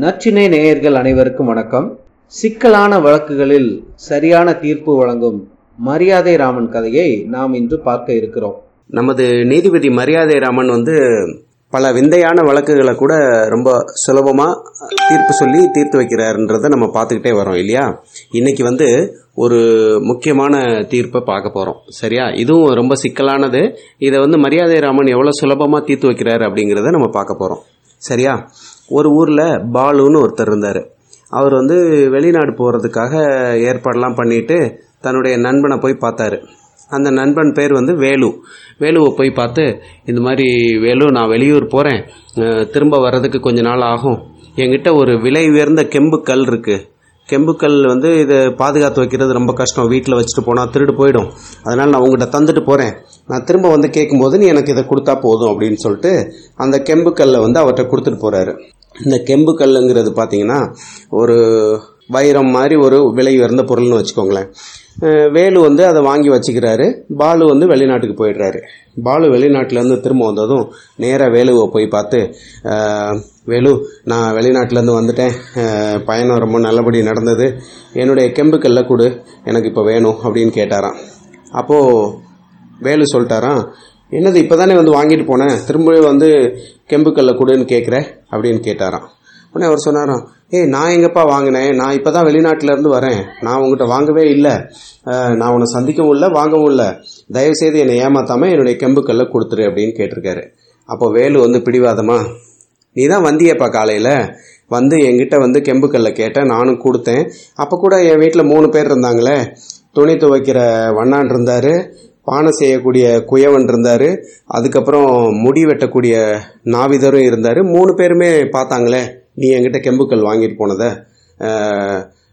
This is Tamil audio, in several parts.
நச்சினை நேயர்கள் அனைவருக்கும் வணக்கம். சிக்கலான வழக்குகளில் சரியான தீர்ப்பு வழங்கும் மரியாதை ராமன் கதையை நாம் இன்று பார்க்க இருக்கிறோம். நமது நீதிபதி மரியாதை ராமன் வந்து பல விந்தையான வழக்குகளை கூட ரொம்ப சுலபமா தீர்ப்பு சொல்லி தீர்த்து வைக்கிறாருன்றதை நம்ம பார்த்துக்கிட்டே வரோம் இல்லையா? இன்னைக்கு வந்து ஒரு முக்கியமான தீர்ப்பை பார்க்க போறோம் சரியா? இதுவும் ரொம்ப சிக்கலானது. இதை வந்து மரியாதை ராமன் எவ்வளவு சுலபமா தீர்த்து வைக்கிறாரு அப்படிங்கிறத நம்ம பார்க்க போறோம் சரியா? ஒரு ஊரில் பாலுன்னு ஒருத்தர் இருந்தார். அவர் வந்து வெளிநாடு போகிறதுக்காக ஏற்பாடெலாம் பண்ணிட்டு தன்னுடைய நண்பனை போய் பார்த்தாரு. அந்த நண்பன் பேர் வந்து வேலு. வேலுவை போய் பார்த்து இந்த மாதிரி வேலு நான் வெளியூர் போகிறேன் திரும்ப வர்றதுக்கு கொஞ்ச நாள் ஆகும். என்கிட்ட ஒரு விலை உயர்ந்த கெம்பு இருக்குது கெம்புக்கல் வந்து இதை பாதுகாத்து வைக்கிறது ரொம்ப கஷ்டம். வீட்டில் வச்சுட்டு போனால் திருடு போயிடும். அதனால் நான் உங்கள்கிட்ட தந்துட்டு போகிறேன் நான் திரும்ப வந்து கேட்கும்போது நீ எனக்கு இதை கொடுத்தா போதும் அப்படின்னு சொல்லிட்டு அந்த கெம்புக்கல்லை வந்து அவர்கிட்ட கொடுத்துட்டு போகிறாரு இந்த கெம்பு கல்லுங்கிறது பார்த்தீங்கன்னா ஒரு வைரம் மாதிரி ஒரு விலை உயர்ந்த பொருள்னு வச்சுக்கோங்களேன். வேலு வந்து அதை வாங்கி வச்சுக்கிறாரு. பாலு வந்து வெளிநாட்டுக்கு போயிடுறாரு. பாலு வெளிநாட்டிலேருந்து திரும்ப வந்ததும் நேராக வேலுவை போய் பார்த்து வேலு நான் வெளிநாட்டிலேருந்து வந்துட்டேன். பயணம் ரொம்ப நல்லபடி நடந்தது. என்னுடைய கெம்புக்கல்ல கொடு. எனக்கு இப்போ வேணும் அப்படின்னு கேட்டாராம். அப்போது வேலு சொல்லிட்டாராம் என்னது இப்போ தானே வந்து வாங்கிட்டு போனேன். திரும்ப வந்து கெம்புக்கல்ல கொடுன்னு கேட்குற அப்படின்னு கேட்டாராம். உடனே அவர் சொன்னாராம் ஏய் நான் எங்கப்பா வாங்கினேன்? நான் இப்போ தான் வெளிநாட்டிலேருந்து வரேன். நான் உங்ககிட்ட வாங்கவே இல்லை. நான் உன்னை சந்திக்கவும் இல்லை வாங்கவும் இல்லை. தயவுசெய்து என்னை ஏமாத்தாமல் என்னுடைய கெம்புக்கல்ல கொடுத்துரு அப்படின்னு கேட்டிருக்காரு. அப்போ வேலு வந்து பிடிவாதமா நீ தான் வந்தியப்பா காலையில்? வந்து என்கிட்ட வந்து கெம்புக்கல்ல கேட்டேன் நானும் கொடுத்தேன். அப்போ கூட என் வீட்டில் மூணு பேர் இருந்தாங்களே. துணி துவைக்கிற வண்ணான் இருந்தார். பானை செய்யக்கூடிய குயவன் இருந்தார். அதுக்கப்புறம் முடி வெட்டக்கூடிய நாவிதரும் இருந்தார். மூணு பேருமே பார்த்தாங்களே நீ என்கிட்ட கெம்புக்கல் வாங்கிட்டு போனதை.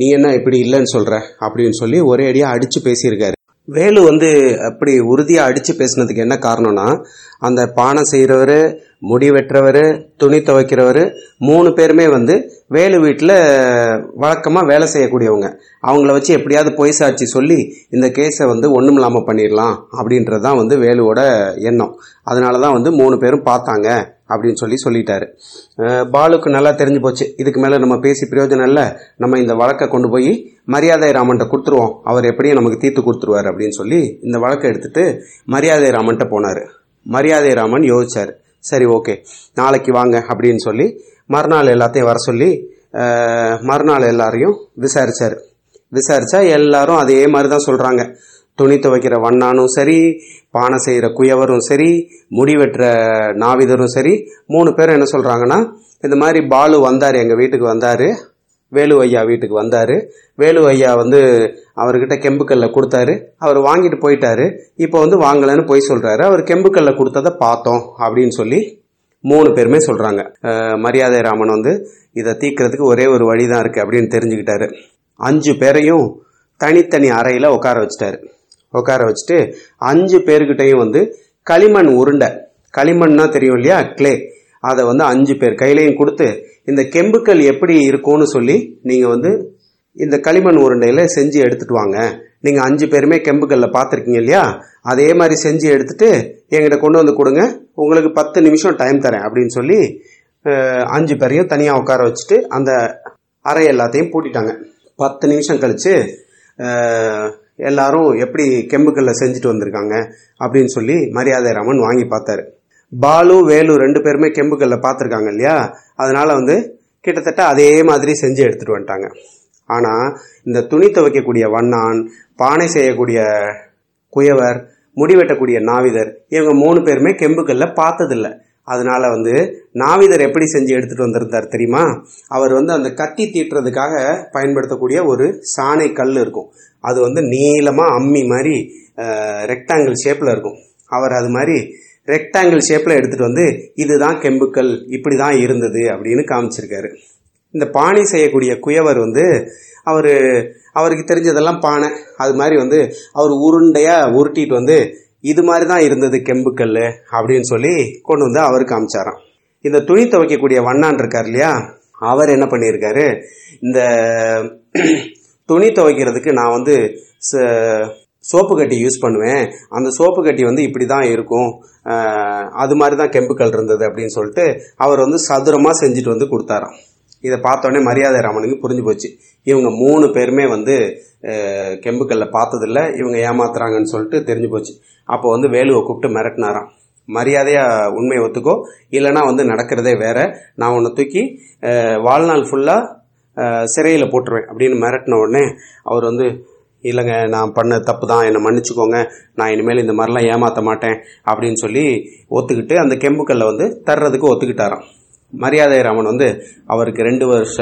நீ என்ன இப்படி இல்லைன்னு சொல்கிற அப்படின்னு சொல்லி ஒரே அடியாக அடித்து பேசியிருக்காரு. வேலு வந்து அப்படி உறுதியாக அடித்து பேசினதுக்கு என்ன காரணம்னா அந்த பானை செய்கிறவர் முடி வெட்டுறவர் துணி துவைக்கிறவர் மூணு பேருமே வந்து வேலு வீட்டில் வழக்கமாக வேலை செய்யக்கூடியவங்க. அவங்கள வச்சு எப்படியாவது பொய் சாட்சி சொல்லி இந்த கேஸை வந்து ஒன்றும் இல்லாமல் பண்ணிடலாம் அப்படின்றது தான் வந்து வேலுவோட எண்ணம். அதனால தான் வந்து மூணு பேரும் பார்த்தாங்க. அப்படின்னு சொல்லி சொல்லிட்டாரு. பாலுக்கு நல்லா தெரிஞ்சு போச்சு. இதுக்கு மேலே நம்ம பேசி பிரயோஜனம் இல்லை. நம்ம இந்த வழக்கை கொண்டு போய் மரியாதை ராமன்ட்ட கொடுத்துருவோம். அவர் எப்படியும் நமக்கு தீர்த்து கொடுத்துருவார் அப்படின்னு சொல்லி இந்த வழக்கை எடுத்துட்டு மரியாதை ராமன்ட்ட போனார். மரியாதை ராமன் யோசிச்சார். சரி ஓகே. நாளைக்கு வாங்க அப்படின்னு சொல்லி மறுநாள் எல்லாத்தையும் வர சொல்லி மறுநாள் எல்லாரையும் விசாரிச்சார். விசாரிச்சா எல்லாரும் அதே மாதிரி தான் சொல்கிறாங்க துணி துவைக்கிற வண்ணானும் சரி பானை செய்கிற குயவரும் சரி முடி வெட்டுற நாவிதரும் சரி மூணு பேரும் என்ன சொல்கிறாங்கன்னா இந்த மாதிரி பாலு வந்தார் எங்கள் வீட்டுக்கு வந்தார் வேலு ஐயா வீட்டுக்கு வந்தார். வேலு ஐயா வந்து அவர்கிட்ட கெம்புக்கல்ல கொடுத்தாரு அவர் வாங்கிட்டு போயிட்டாரு இப்போ வந்து வாங்கலைன்னு போய் சொல்கிறாரு அவர் கெம்புக்கல்ல கொடுத்ததை பார்த்தோம் அப்படின்னு சொல்லி மூணு பேருமே சொல்கிறாங்க மரியாதை ராமன் வந்து இதை தீக்கிறதுக்கு ஒரே ஒரு வழி தான் இருக்குது அப்படின்னு தெரிஞ்சுக்கிட்டாரு. அஞ்சு பேரையும் தனித்தனி அறையில் உட்கார வச்சிட்டாரு. உட்கார வச்சுட்டு அஞ்சு பேர்கிட்டையும் வந்து களிமண் உருண்டை. களிமண்னா தெரியும் இல்லையா? கிளே அதை வந்து அஞ்சு பேர் கையிலையும் கொடுத்து இந்த கெம்புக்கல் எப்படி இருக்கும்னு சொல்லி நீங்கள் வந்து இந்த களிமண் உருண்டையில் செஞ்சு எடுத்துட்டு வாங்க. நீங்கள் அஞ்சு பேருமே கெம்புக்கல்ல பார்த்துருக்கீங்க இல்லையா? அதே மாதிரி செஞ்சு எடுத்துட்டு என்கிட்ட கொண்டு வந்து கொடுங்க. உங்களுக்கு பத்து நிமிஷம் டைம் தரேன் அப்படின்னு சொல்லி அஞ்சு பேரையும் தனியாக உட்கார வச்சுட்டு அந்த அறை எல்லாத்தையும் பூட்டிட்டாங்க. பத்து நிமிஷம் கழிச்சு எல்லாரும் எப்படி கெம்புக்கல்ல செஞ்சுட்டு வந்திருக்காங்க அப்படின்னு சொல்லி மரியாதை ராமன் வாங்கி பார்த்தாரு. பாலு வேலு ரெண்டு பேருமே கெம்புக்கல்ல பார்த்துருக்காங்க இல்லையா? அதனால வந்து கிட்டத்தட்ட அதே மாதிரி செஞ்சு எடுத்துட்டு வந்துட்டாங்க. ஆனா இந்த துணி துவைக்கக்கூடிய வண்ணான் பானை செய்யக்கூடிய குயவர் முடி வெட்டக்கூடிய நாவிதர் இவங்க மூணு பேருமே கெம்புக்கல்ல பார்த்ததில்ல. அதனால வந்து நாவிதர் எப்படி செஞ்சு எடுத்துட்டு வந்திருந்தார் தெரியுமா? அவர் வந்து அந்த கத்தி தீட்டுறதுக்காக பயன்படுத்தக்கூடிய ஒரு சாணை கல் இருக்கும். அது வந்து நீளமா அம்மி மாதிரி ரெக்டாங்கிள் ஷேப்ல இருக்கும். அவர் அது மாதிரி ரெக்டாங்கிள் ஷேப்ல எடுத்துட்டு வந்து இதுதான் கெம்புக்கல் இப்படி தான் இருந்தது அப்படின்னு காமிச்சிருக்காரு. இந்த பானை செய்யக்கூடிய குயவர் வந்து அவர் அவருக்கு தெரிஞ்சதெல்லாம் பானை. அது மாதிரி வந்து அவர் உருண்டையா உருட்டிட்டு வந்து இது மாதிரி தான் இருந்தது கெம்புக்கல் அப்படின்னு சொல்லி கொண்டு வந்து அவருக்கு காமிச்சாராம். இந்த துணி துவைக்கக்கூடிய வண்ணான் இருக்கார் இல்லையா? அவர் என்ன பண்ணியிருக்காரு? இந்த துணி துவைக்கிறதுக்கு நான் வந்து சோப்பு கட்டி யூஸ் பண்ணுவேன். அந்த சோப்பு கட்டி வந்து இப்படி தான் இருக்கும் அது மாதிரி தான் கெம்புக்கல் இருந்தது அப்படின்னு சொல்லிட்டு அவர் வந்து சதுரமாக செஞ்சுட்டு வந்து கொடுத்தாராம். இதை பார்த்தோன்னே மரியாதை ராமனுக்கு புரிஞ்சு போச்சு. இவங்க மூணு பேருமே வந்து கெம்புக்கல்ல பார்த்ததில்ல இவங்க ஏமாத்துறாங்கன்னு சொல்லிட்டு தெரிஞ்சு போச்சு. அப்போ வந்து வேலுவை கூப்பிட்டு மிரட்டினாராம். மரியாதையாக உண்மையை ஒத்துக்கோ இல்லைன்னா வந்து நடக்கிறதே வேற. நான் உன்னை தூக்கி வாழ்நாள் ஃபுல்லாக சிறையில் போட்டுருவேன் அப்படின்னு மிரட்டின உடனே அவர் வந்து இல்லைங்க நான் பண்ண தப்பு தான் என்னை மன்னிச்சுக்கோங்க. நான் இனிமேல் இந்த மாதிரிலாம் ஏமாற்ற மாட்டேன். அப்படின்னு சொல்லி ஒத்துக்கிட்டு அந்த கெம்புக்கல்லை வந்து தர்றதுக்கு ஒத்துக்கிட்டாராம். மரியாதை ராமன் வந்து அவருக்கு ரெண்டு வருஷ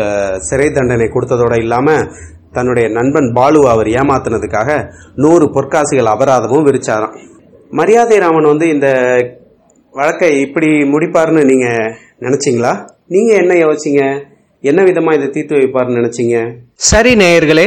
சிறை தண்டனை கொடுத்ததோடு இல்லாமல் தன்னுடைய நண்பன் பாலுவை அவர் ஏமாத்தினதுக்காக நூறு பொற்காசுகள் அபராதமும் விரிச்சாராம். மரியாதை ராமன் வந்து இந்த வழக்கை இப்படி முடிப்பார்னு நீங்கள் நினச்சிங்களா? நீங்கள் என்ன யோசிச்சிங்க? என்ன விதமாக இதை தீர்த்து வைப்பார்னு நினச்சிங்க? சரி நேயர்களே